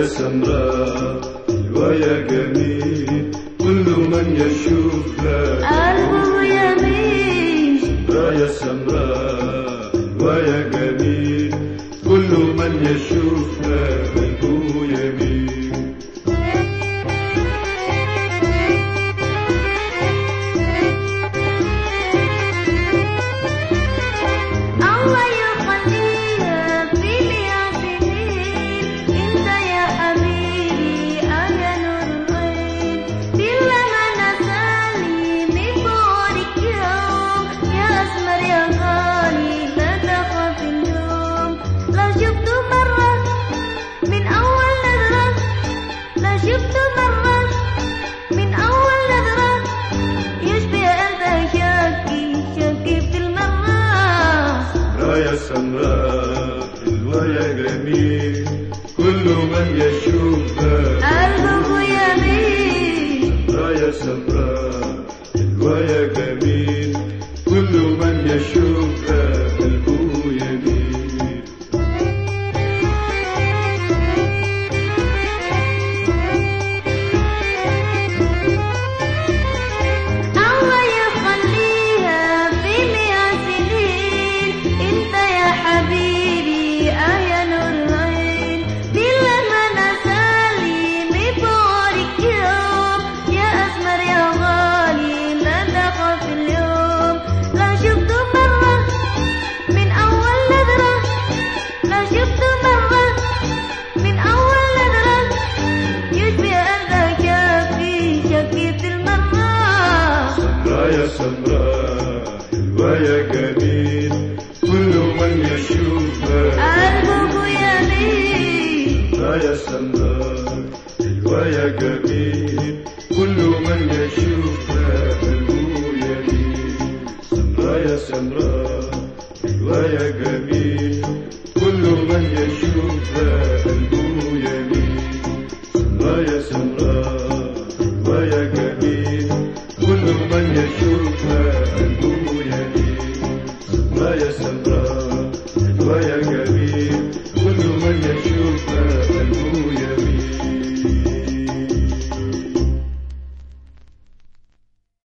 رواية سمراء رواية جميل كل من يشوف قلبه يميل رواية سمراء رواية جميل كل من يشوف قلبه سمراء حلوة يا جميل كل من يشوفها قلبه يميل. راية سمراء يا جميل. يا سمراء حلوة يا جميل كل من يشوفها قلبه يميل يا سمراء حلوة يا جميل كل من يشوفها قلبه يميل سمراء يا سمراء حلوة يا جميل كل من يشوفها قلبه يميل سمراء يا سمراء. Santa.